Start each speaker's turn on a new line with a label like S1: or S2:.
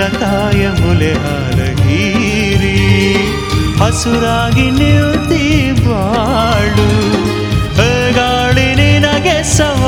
S1: ನೆಲತಾಯ ಮುಲೆ ಹಾಲಗೀರಿ ಹಸುರಾಗಿ ನಿಲ್ತಿ ಬಾಳು ಗಾಳಿ ನಿನಗೆ ಸವ